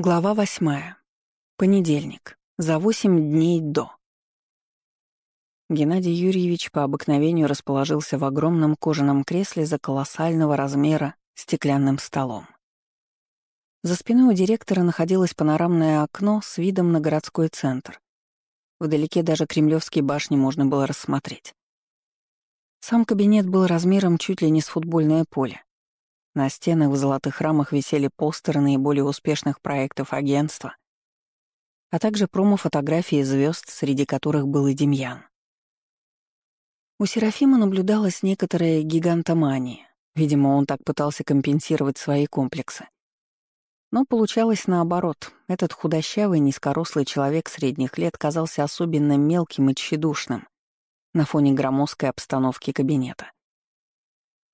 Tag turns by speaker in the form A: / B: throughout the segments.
A: Глава восьмая. Понедельник. За восемь дней до. Геннадий Юрьевич по обыкновению расположился в огромном кожаном кресле за колоссального размера стеклянным столом. За спиной у директора находилось панорамное окно с видом на городской центр. Вдалеке даже кремлевские башни можно было рассмотреть. Сам кабинет был размером чуть ли не с футбольное поле. На стенах в золотых рамах висели постеры наиболее успешных проектов агентства, а также промо-фотографии звезд, среди которых был и Демьян. У Серафима наблюдалась некоторая гигантомания. Видимо, он так пытался компенсировать свои комплексы. Но получалось наоборот. Этот худощавый, низкорослый человек средних лет казался особенно мелким и тщедушным на фоне громоздкой обстановки кабинета.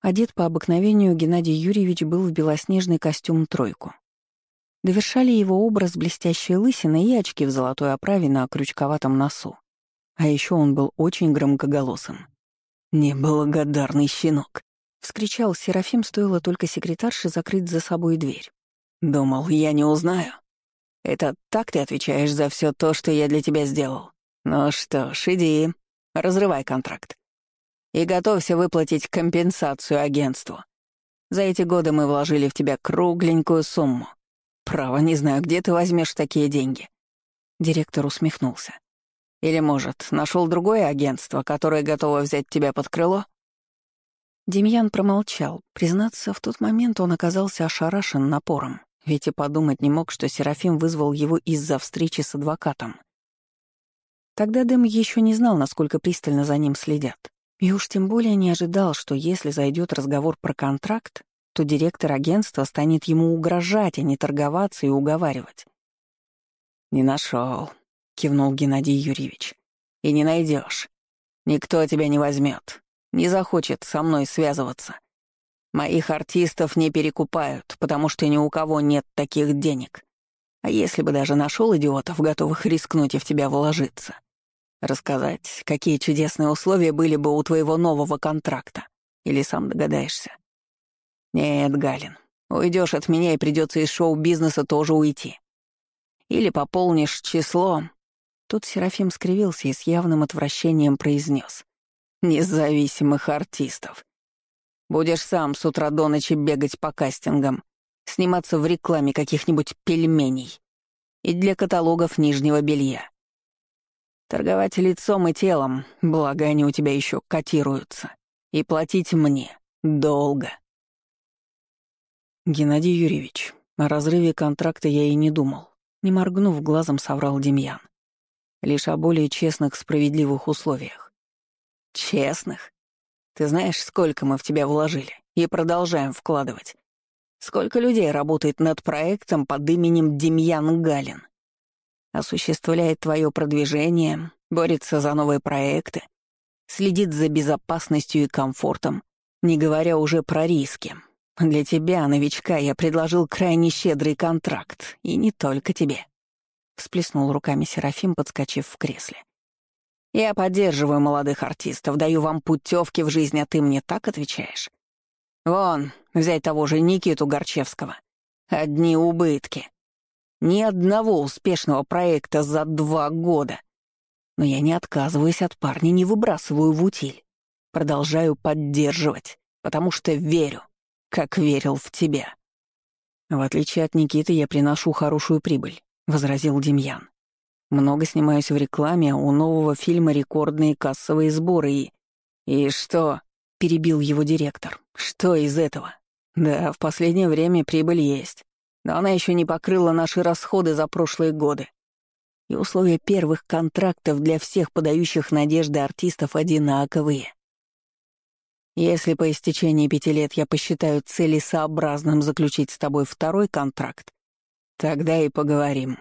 A: Одет по обыкновению Геннадий Юрьевич был в белоснежный костюм-тройку. Довершали его образ блестящей лысины и очки в золотой оправе на крючковатом носу. А еще он был очень громкоголосым. «Неблагодарный щенок!» — вскричал Серафим, стоило только секретарше закрыть за собой дверь. «Думал, я не узнаю. Это так ты отвечаешь за все то, что я для тебя сделал? Ну что ж, иди, разрывай контракт и готовься выплатить компенсацию агентству. За эти годы мы вложили в тебя кругленькую сумму. Право, не знаю, где ты возьмешь такие деньги». Директор усмехнулся. «Или, может, нашел другое агентство, которое готово взять тебя под крыло?» Демьян промолчал. Признаться, в тот момент он оказался ошарашен напором, ведь и подумать не мог, что Серафим вызвал его из-за встречи с адвокатом. Тогда Дэм еще не знал, насколько пристально за ним следят. И уж тем более не ожидал, что если зайдет разговор про контракт, то директор агентства станет ему угрожать, а не торговаться и уговаривать. «Не нашел, кивнул Геннадий Юрьевич. «И не найдешь. Никто тебя не возьмет, не захочет со мной связываться. Моих артистов не перекупают, потому что ни у кого нет таких денег. А если бы даже нашел идиотов, готовых рискнуть и в тебя вложиться, Рассказать, какие чудесные условия были бы у твоего нового контракта. Или сам догадаешься? Нет, Галин, уйдешь от меня и придется из шоу-бизнеса тоже уйти. Или пополнишь число. Тут Серафим скривился и с явным отвращением произнес: Независимых артистов. Будешь сам с утра до ночи бегать по кастингам, сниматься в рекламе каких-нибудь пельменей и для каталогов нижнего белья. Торговать лицом и телом, благо они у тебя еще котируются. И платить мне долго. Геннадий Юрьевич, о разрыве контракта я и не думал. Не моргнув глазом, соврал Демьян. Лишь о более честных, справедливых условиях. Честных? Ты знаешь, сколько мы в тебя вложили и продолжаем вкладывать? Сколько людей работает над проектом под именем Демьян Галин? Осуществляет твое продвижение, борется за новые проекты, следит за безопасностью и комфортом, не говоря уже про риски. Для тебя, новичка, я предложил крайне щедрый контракт, и не только тебе. Всплеснул руками Серафим, подскочив в кресле. Я поддерживаю молодых артистов, даю вам путевки в жизнь, а ты мне так отвечаешь? Вон, взять того же Никиту Горчевского. Одни убытки. Ни одного успешного проекта за два года. Но я не отказываюсь от парня, не выбрасываю в утиль. Продолжаю поддерживать, потому что верю, как верил в тебя. В отличие от Никиты, я приношу хорошую прибыль, — возразил Демьян. Много снимаюсь в рекламе, а у нового фильма рекордные кассовые сборы и... «И что?» — перебил его директор. «Что из этого?» «Да, в последнее время прибыль есть но она еще не покрыла наши расходы за прошлые годы. И условия первых контрактов для всех подающих надежды артистов одинаковые. Если по истечении пяти лет я посчитаю целесообразным заключить с тобой второй контракт, тогда и поговорим.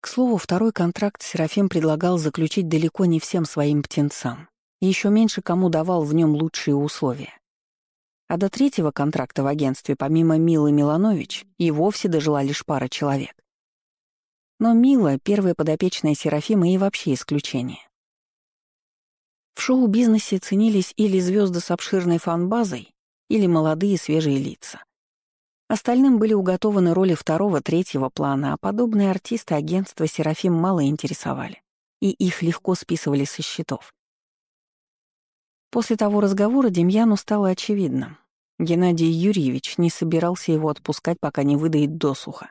A: К слову, второй контракт Серафим предлагал заключить далеко не всем своим птенцам, еще меньше кому давал в нем лучшие условия. А до третьего контракта в агентстве, помимо Милы Миланович, и вовсе дожила лишь пара человек. Но Мила, первая подопечная Серафима, и вообще исключение. В шоу-бизнесе ценились или звезды с обширной фан-базой, или молодые свежие лица. Остальным были уготованы роли второго, третьего плана, а подобные артисты агентства «Серафим» мало интересовали, и их легко списывали со счетов. После того разговора Демьяну стало очевидно. Геннадий Юрьевич не собирался его отпускать, пока не выдает досуха.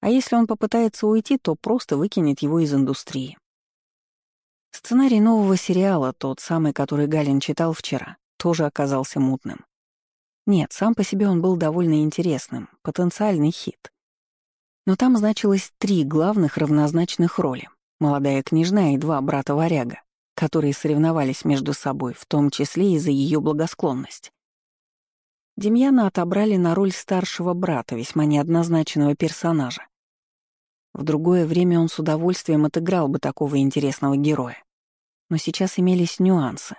A: А если он попытается уйти, то просто выкинет его из индустрии. Сценарий нового сериала, тот самый, который Галин читал вчера, тоже оказался мутным. Нет, сам по себе он был довольно интересным, потенциальный хит. Но там значилось три главных равнозначных роли — молодая княжна и два брата-варяга, которые соревновались между собой, в том числе и за ее благосклонность. Демьяна отобрали на роль старшего брата, весьма неоднозначного персонажа. В другое время он с удовольствием отыграл бы такого интересного героя. Но сейчас имелись нюансы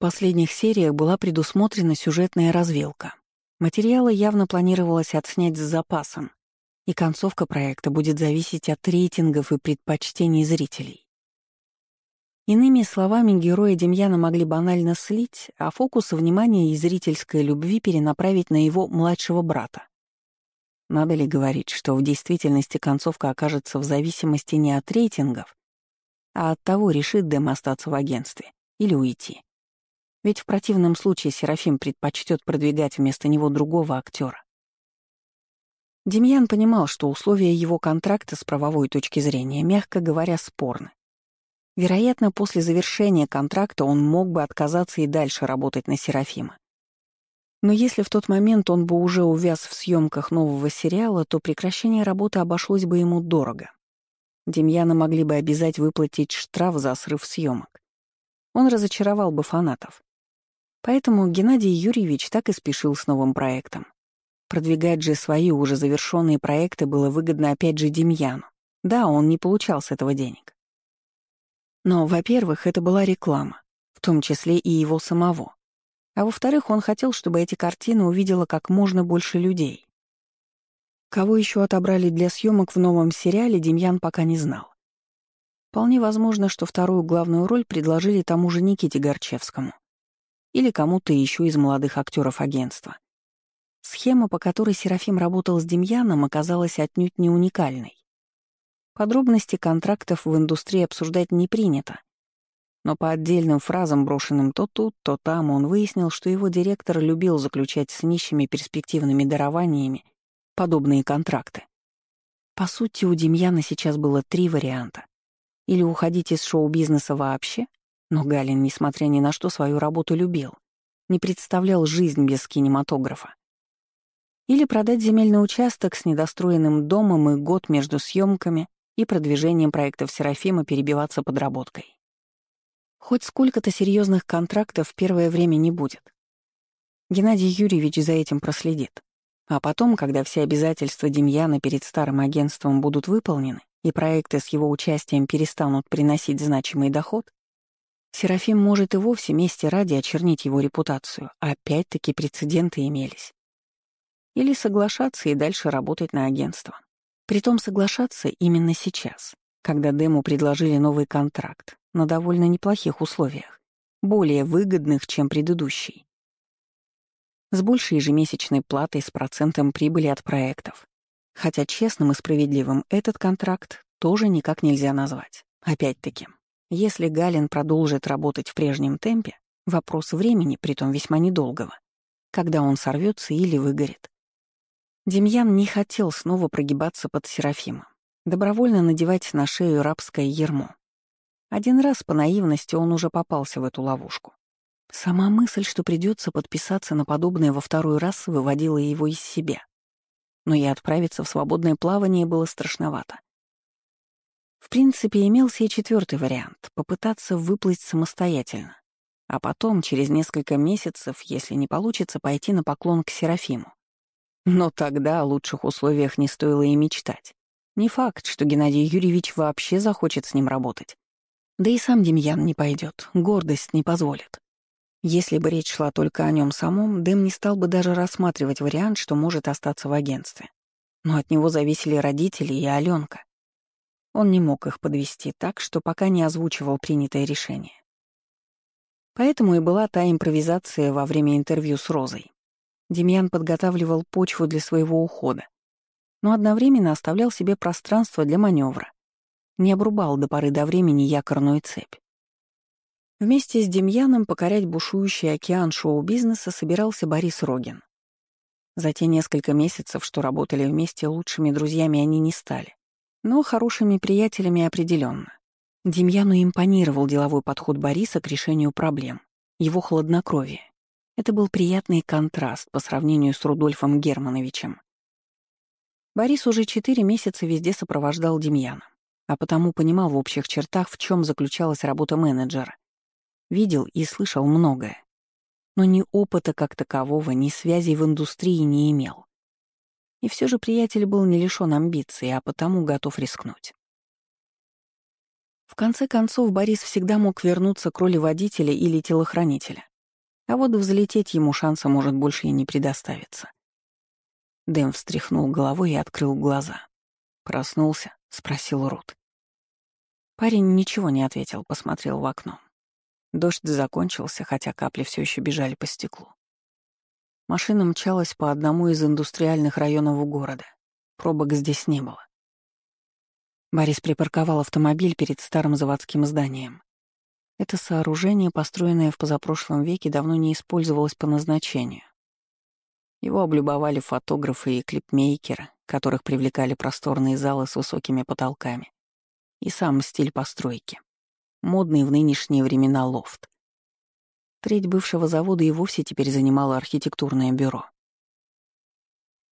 A: последних сериях была предусмотрена сюжетная развилка. Материалы явно планировалось отснять с запасом, и концовка проекта будет зависеть от рейтингов и предпочтений зрителей. Иными словами, герои Демьяна могли банально слить, а фокус внимания и зрительской любви перенаправить на его младшего брата. Надо ли говорить, что в действительности концовка окажется в зависимости не от рейтингов, а от того, решит Дэм остаться в агентстве или уйти. Ведь в противном случае Серафим предпочтет продвигать вместо него другого актера. Демьян понимал, что условия его контракта с правовой точки зрения, мягко говоря, спорны. Вероятно, после завершения контракта он мог бы отказаться и дальше работать на Серафима. Но если в тот момент он бы уже увяз в съемках нового сериала, то прекращение работы обошлось бы ему дорого. Демьяна могли бы обязать выплатить штраф за срыв съемок. Он разочаровал бы фанатов. Поэтому Геннадий Юрьевич так и спешил с новым проектом. Продвигать же свои уже завершенные проекты было выгодно опять же Демьяну. Да, он не получал с этого денег. Но, во-первых, это была реклама, в том числе и его самого. А во-вторых, он хотел, чтобы эти картины увидело как можно больше людей. Кого еще отобрали для съемок в новом сериале, Демьян пока не знал. Вполне возможно, что вторую главную роль предложили тому же Никите Горчевскому или кому-то еще из молодых актеров агентства. Схема, по которой Серафим работал с Демьяном, оказалась отнюдь не уникальной. Подробности контрактов в индустрии обсуждать не принято. Но по отдельным фразам, брошенным то тут, то там, он выяснил, что его директор любил заключать с нищими перспективными дарованиями подобные контракты. По сути, у Демьяна сейчас было три варианта. Или уходить из шоу-бизнеса вообще, но Галин, несмотря ни на что, свою работу любил, не представлял жизнь без кинематографа. Или продать земельный участок с недостроенным домом и год между съемками и продвижением проектов Серафима перебиваться подработкой. Хоть сколько-то серьезных контрактов в первое время не будет. Геннадий Юрьевич за этим проследит. А потом, когда все обязательства Демьяна перед старым агентством будут выполнены и проекты с его участием перестанут приносить значимый доход, Серафим может и вовсе мести ради очернить его репутацию, опять-таки прецеденты имелись. Или соглашаться и дальше работать на агентство. Притом соглашаться именно сейчас, когда Дему предложили новый контракт на довольно неплохих условиях, более выгодных, чем предыдущий. С большей ежемесячной платой с процентом прибыли от проектов. Хотя честным и справедливым этот контракт тоже никак нельзя назвать. Опять-таки, если Галин продолжит работать в прежнем темпе, вопрос времени, притом весьма недолгого, когда он сорвется или выгорит. Демьян не хотел снова прогибаться под Серафима, добровольно надевать на шею рабское ермо. Один раз по наивности он уже попался в эту ловушку. Сама мысль, что придется подписаться на подобное во второй раз, выводила его из себя. Но и отправиться в свободное плавание было страшновато. В принципе, имелся и четвертый вариант — попытаться выплыть самостоятельно, а потом, через несколько месяцев, если не получится, пойти на поклон к Серафиму. Но тогда о лучших условиях не стоило и мечтать. Не факт, что Геннадий Юрьевич вообще захочет с ним работать. Да и сам Демьян не пойдет, гордость не позволит. Если бы речь шла только о нем самом, Дэм не стал бы даже рассматривать вариант, что может остаться в агентстве. Но от него зависели родители и Аленка. Он не мог их подвести так, что пока не озвучивал принятое решение. Поэтому и была та импровизация во время интервью с Розой. Демьян подготавливал почву для своего ухода, но одновременно оставлял себе пространство для маневра. Не обрубал до поры до времени якорную цепь. Вместе с Демьяном покорять бушующий океан шоу-бизнеса собирался Борис Рогин. За те несколько месяцев, что работали вместе, лучшими друзьями они не стали. Но хорошими приятелями определенно. Демьяну импонировал деловой подход Бориса к решению проблем, его хладнокровие. Это был приятный контраст по сравнению с Рудольфом Германовичем. Борис уже четыре месяца везде сопровождал Демьяна, а потому понимал в общих чертах, в чем заключалась работа менеджера. Видел и слышал многое. Но ни опыта как такового, ни связей в индустрии не имел. И все же приятель был не лишён амбиций, а потому готов рискнуть. В конце концов, Борис всегда мог вернуться к роли водителя или телохранителя. А вот взлететь ему шанса может больше и не предоставиться. Дэм встряхнул головой и открыл глаза. «Проснулся?» — спросил Рут. Парень ничего не ответил, посмотрел в окно. Дождь закончился, хотя капли все еще бежали по стеклу. Машина мчалась по одному из индустриальных районов города. Пробок здесь не было. Борис припарковал автомобиль перед старым заводским зданием. Это сооружение, построенное в позапрошлом веке, давно не использовалось по назначению. Его облюбовали фотографы и клипмейкеры, которых привлекали просторные залы с высокими потолками. И сам стиль постройки. Модный в нынешние времена лофт. Треть бывшего завода и вовсе теперь занимало архитектурное бюро.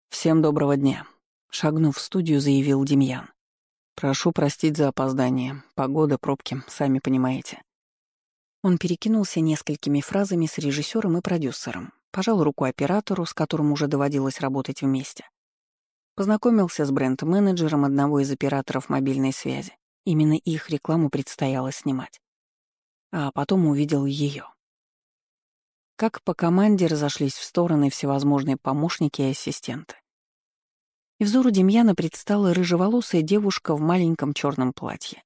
A: «Всем доброго дня», — шагнув в студию, заявил Демьян. «Прошу простить за опоздание. Погода, пробки, сами понимаете». Он перекинулся несколькими фразами с режиссером и продюсером, пожал руку оператору, с которым уже доводилось работать вместе. Познакомился с бренд-менеджером одного из операторов мобильной связи. Именно их рекламу предстояло снимать. А потом увидел ее. Как по команде разошлись в стороны всевозможные помощники и ассистенты. И взору Демьяна предстала рыжеволосая девушка в маленьком черном платье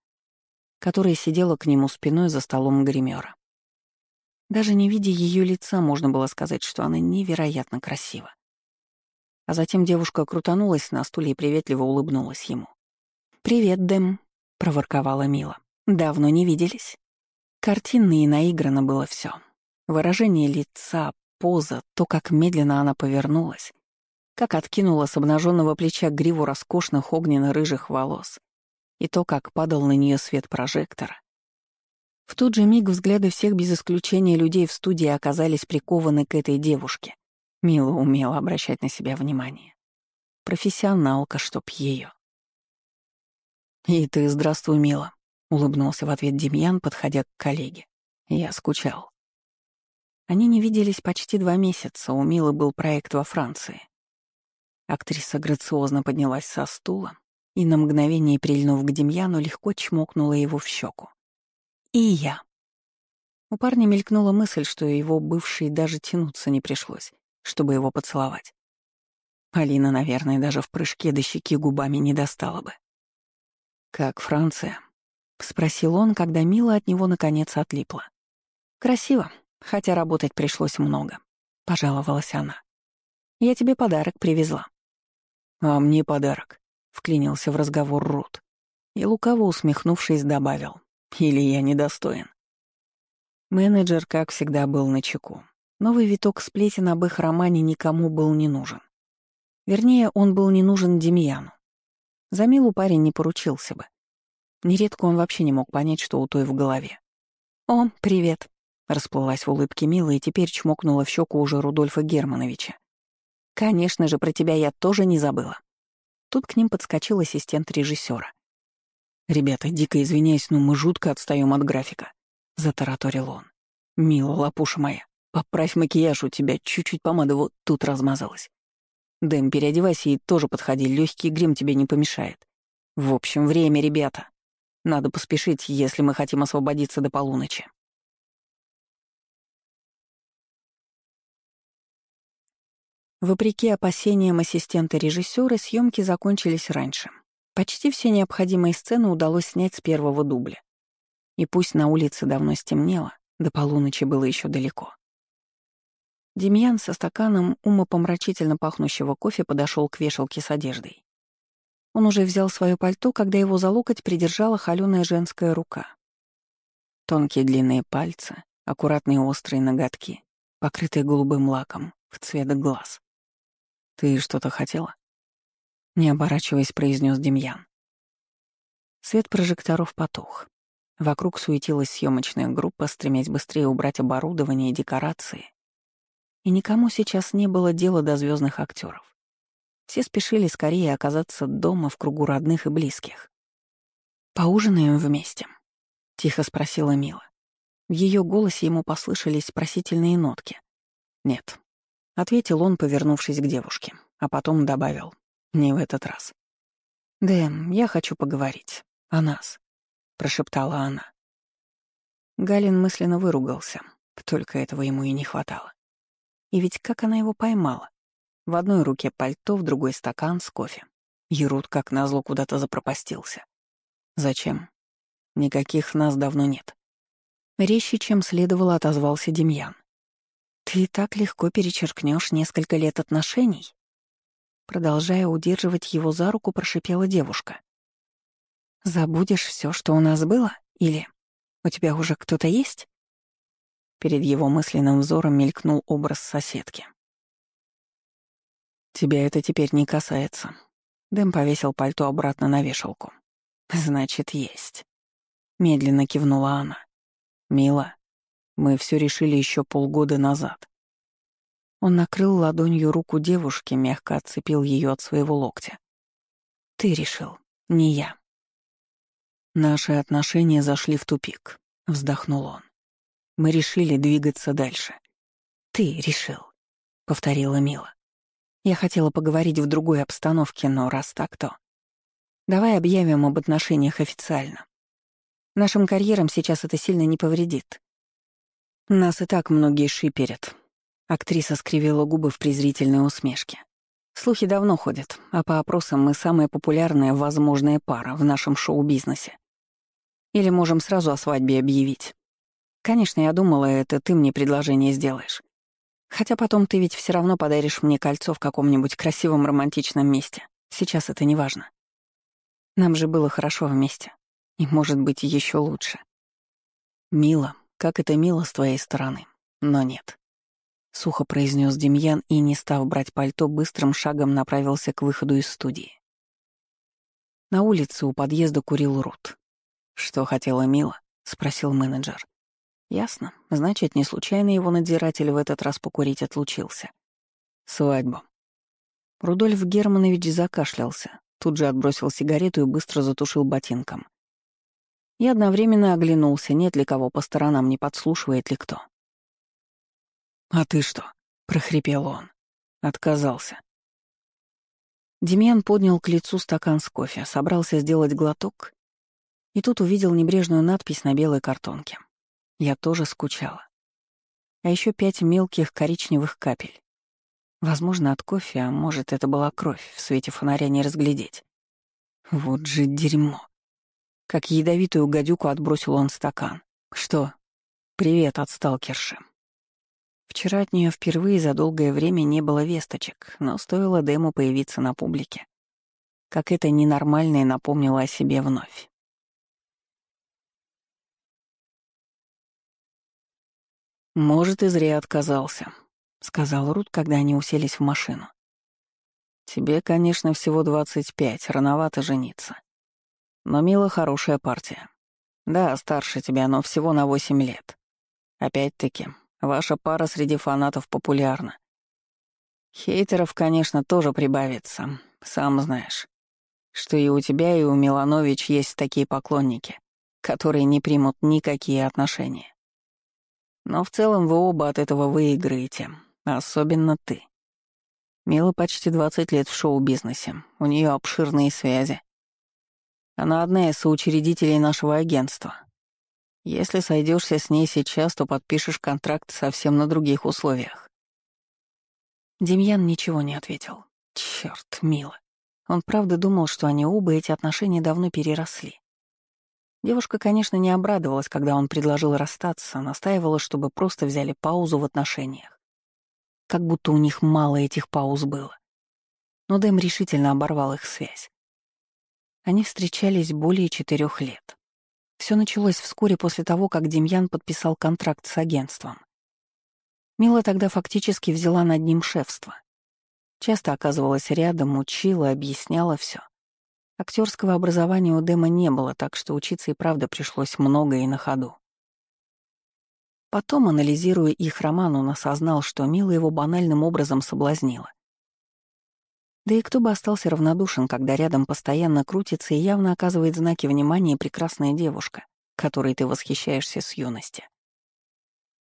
A: которая сидела к нему спиной за столом гримера. Даже не видя ее лица, можно было сказать, что она невероятно красива. А затем девушка крутанулась на стуле и приветливо улыбнулась ему. «Привет, Дэм», — проворковала Мила. «Давно не виделись». Картинно и наиграно было все. Выражение лица, поза, то, как медленно она повернулась, как откинула с обнаженного плеча гриву роскошных огненно-рыжих волос, и то, как падал на нее свет прожектора. В тот же миг взгляды всех без исключения людей в студии оказались прикованы к этой девушке. Мила умела обращать на себя внимание. Профессионалка, чтоб ее. «И ты здравствуй, Мила», — улыбнулся в ответ Демьян, подходя к коллеге. Я скучал. Они не виделись почти два месяца, у Милы был проект во Франции. Актриса грациозно поднялась со стула, и на мгновение, прильнув к Демьяну, легко чмокнула его в щеку. «И я». У парня мелькнула мысль, что его бывшей даже тянуться не пришлось, чтобы его поцеловать. Алина, наверное, даже в прыжке до щеки губами не достала бы. «Как Франция?» — спросил он, когда Мила от него наконец отлипла. «Красиво, хотя работать пришлось много», — пожаловалась она. «Я тебе подарок привезла». «А мне подарок», — вклинился в разговор Рут. И лукаво усмехнувшись, добавил. «Или я недостоин». Менеджер, как всегда, был на чеку. Новый виток сплетен об их романе никому был не нужен. Вернее, он был не нужен Демьяну. За Милу парень не поручился бы. Нередко он вообще не мог понять, что у той в голове. «О, привет», — расплылась в улыбке Мила и теперь чмокнула в щеку уже Рудольфа Германовича. «Конечно же, про тебя я тоже не забыла». Тут к ним подскочил ассистент режиссера. «Ребята, дико извиняюсь, но мы жутко отстаем от графика», — затараторил он. «Мила, лапуша моя, поправь макияж, у тебя чуть-чуть помада вот тут размазалась. Дэм, переодевайся и тоже подходи, легкий грим тебе не помешает. В общем, время, ребята. Надо поспешить, если мы хотим освободиться до полуночи». Вопреки опасениям ассистента режиссера, съемки закончились раньше. Почти все необходимые сцены удалось снять с первого дубля. И пусть на улице давно стемнело, до полуночи было еще далеко. Демьян со стаканом умопомрачительно пахнущего кофе подошел к вешалке с одеждой. Он уже взял свое пальто, когда его за локоть придержала холёная женская рука. Тонкие длинные пальцы, аккуратные острые ноготки, покрытые голубым лаком, в цвет глаз. «Ты что-то хотела?» Не оборачиваясь, произнес Демьян. Свет прожекторов потух. Вокруг суетилась съемочная группа, стремясь быстрее убрать оборудование и декорации. И никому сейчас не было дела до звездных актеров. Все спешили скорее оказаться дома в кругу родных и близких. «Поужинаем вместе?» — тихо спросила Мила. В ее голосе ему послышались просительные нотки. «Нет», — ответил он, повернувшись к девушке, а потом добавил. «Не в этот раз». «Дэм, я хочу поговорить. О нас», — прошептала она. Галин мысленно выругался, только этого ему и не хватало. И ведь как она его поймала? В одной руке пальто, в другой стакан с кофе. Ерут, как назло, куда-то запропастился. Зачем? Никаких нас давно нет. Резче, чем следовало, отозвался Демьян. Ты так легко перечеркнешь несколько лет отношений? Продолжая удерживать его за руку, прошипела девушка. Забудешь все, что у нас было? Или у тебя уже кто-то есть? Перед его мысленным взором мелькнул образ соседки. «Тебя это теперь не касается». Дэм повесил пальто обратно на вешалку. «Значит, есть». Медленно кивнула она. «Мила, мы все решили еще полгода назад». Он накрыл ладонью руку девушки, мягко отцепил ее от своего локтя. «Ты решил, не я». «Наши отношения зашли в тупик», — вздохнул он. Мы решили двигаться дальше. «Ты решил», — повторила Мила. Я хотела поговорить в другой обстановке, но раз так, то... Давай объявим об отношениях официально. Нашим карьерам сейчас это сильно не повредит. Нас и так многие шиперят. Актриса скривила губы в презрительной усмешке. Слухи давно ходят, а по опросам мы самая популярная возможная пара в нашем шоу-бизнесе. Или можем сразу о свадьбе объявить. Конечно, я думала, это ты мне предложение сделаешь. Хотя потом ты ведь все равно подаришь мне кольцо в каком-нибудь красивом романтичном месте. Сейчас это не важно. Нам же было хорошо вместе. И, может быть, еще лучше. Мило, как это мило с твоей стороны. Но нет. Сухо произнес Демьян и, не став брать пальто, быстрым шагом направился к выходу из студии. На улице у подъезда курил Рут. «Что хотела Мила?» — спросил менеджер. Ясно. Значит, не случайно его надзиратель в этот раз покурить отлучился. Свадьба. Рудольф Германович закашлялся, тут же отбросил сигарету и быстро затушил ботинком. И одновременно оглянулся, нет ли кого по сторонам, не подслушивает ли кто. «А ты что?» — прохрипел он. Отказался. Демьян поднял к лицу стакан с кофе, собрался сделать глоток, и тут увидел небрежную надпись на белой картонке. Я тоже скучала. А еще пять мелких коричневых капель. Возможно, от кофе, а может, это была кровь, в свете фонаря не разглядеть. Вот же дерьмо. Как ядовитую гадюку отбросил он стакан. Что? Привет от сталкерши. Вчера от нее впервые за долгое время не было весточек, но стоило Дэму появиться на публике. Как это ненормальное напомнило о себе вновь. «Может, и зря отказался», — сказал Рут, когда они уселись в машину. «Тебе, конечно, всего двадцать пять, рановато жениться. Но Мила хорошая партия. Да, старше тебя, но всего на восемь лет. Опять-таки, ваша пара среди фанатов популярна. Хейтеров, конечно, тоже прибавится, сам знаешь. Что и у тебя, и у Миланович есть такие поклонники, которые не примут никакие отношения. Но в целом вы оба от этого выиграете, особенно ты. Мила почти 20 лет в шоу-бизнесе, у нее обширные связи. Она одна из соучредителей нашего агентства. Если сойдешься с ней сейчас, то подпишешь контракт совсем на других условиях. Демьян ничего не ответил. Черт, Мила. Он правда думал, что они оба эти отношения давно переросли. Девушка, конечно, не обрадовалась, когда он предложил расстаться, настаивала, чтобы просто взяли паузу в отношениях. как будто у них мало этих пауз было. Но Дэм решительно оборвал их связь. Они встречались более четырех лет. Все началось вскоре после того, как Демьян подписал контракт с агентством. Мила тогда фактически взяла над ним шефство. Часто оказывалась рядом, учила, объясняла все. Актерского образования у Дэма не было, так что учиться и правда пришлось много и на ходу. Потом, анализируя их роман, он осознал, что Мила его банальным образом соблазнила. Да и кто бы остался равнодушен, когда рядом постоянно крутится и явно оказывает знаки внимания прекрасная девушка, которой ты восхищаешься с юности.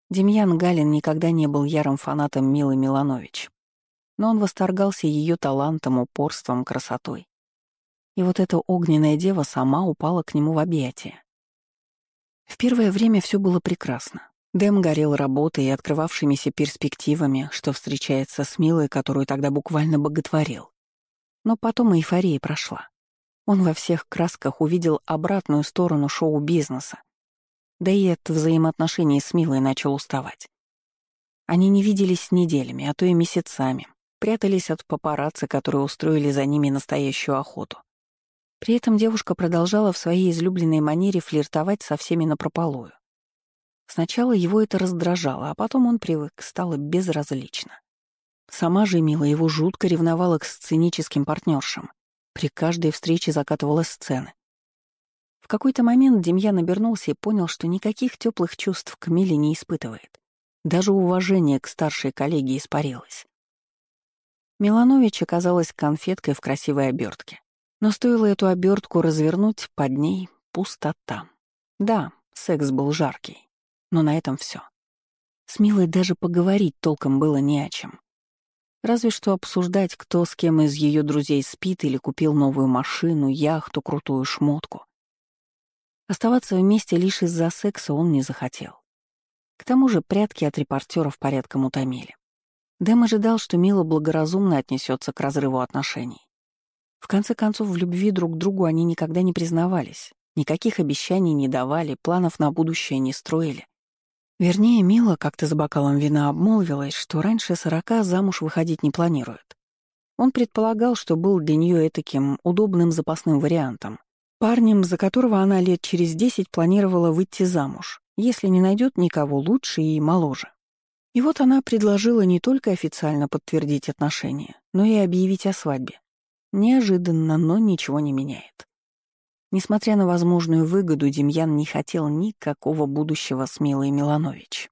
A: Демьян Галин никогда не был ярым фанатом Милы Миланович, но он восторгался ее талантом, упорством, красотой. И вот эта огненная дева сама упала к нему в объятия. В первое время все было прекрасно. Дэм горел работой и открывавшимися перспективами, что встречается с Милой, которую тогда буквально боготворил. Но потом эйфория прошла. Он во всех красках увидел обратную сторону шоу-бизнеса. Да и от взаимоотношений с Милой начал уставать. Они не виделись неделями, а то и месяцами, прятались от папарацци, которые устроили за ними настоящую охоту. При этом девушка продолжала в своей излюбленной манере флиртовать со всеми напропалую. Сначала его это раздражало, а потом он привык, стало безразлично. Сама же Мила его жутко ревновала к сценическим партнершам. При каждой встрече закатывала сцены. В какой-то момент Демьян обернулся и понял, что никаких теплых чувств к Миле не испытывает. Даже уважение к старшей коллеге испарилось. Миланович оказалась конфеткой в красивой обертке. Но стоило эту обертку развернуть, под ней пустота. Да, секс был жаркий. Но на этом все. С Милой даже поговорить толком было не о чем. Разве что обсуждать, кто с кем из ее друзей спит или купил новую машину, яхту, крутую шмотку. Оставаться вместе лишь из-за секса он не захотел. К тому же прятки от репортеров порядком утомили. Дэм ожидал, что Мила благоразумно отнесется к разрыву отношений. В конце концов, в любви друг к другу они никогда не признавались, никаких обещаний не давали, планов на будущее не строили. Вернее, Мила как-то за бокалом вина обмолвилась, что раньше сорока замуж выходить не планирует. Он предполагал, что был для нее таким удобным запасным вариантом, парнем, за которого она лет через десять планировала выйти замуж, если не найдет никого лучше и моложе. И вот она предложила не только официально подтвердить отношения, но и объявить о свадьбе. Неожиданно, но ничего не меняет. Несмотря на возможную выгоду, Демьян не хотел никакого будущего с Милой Миланович.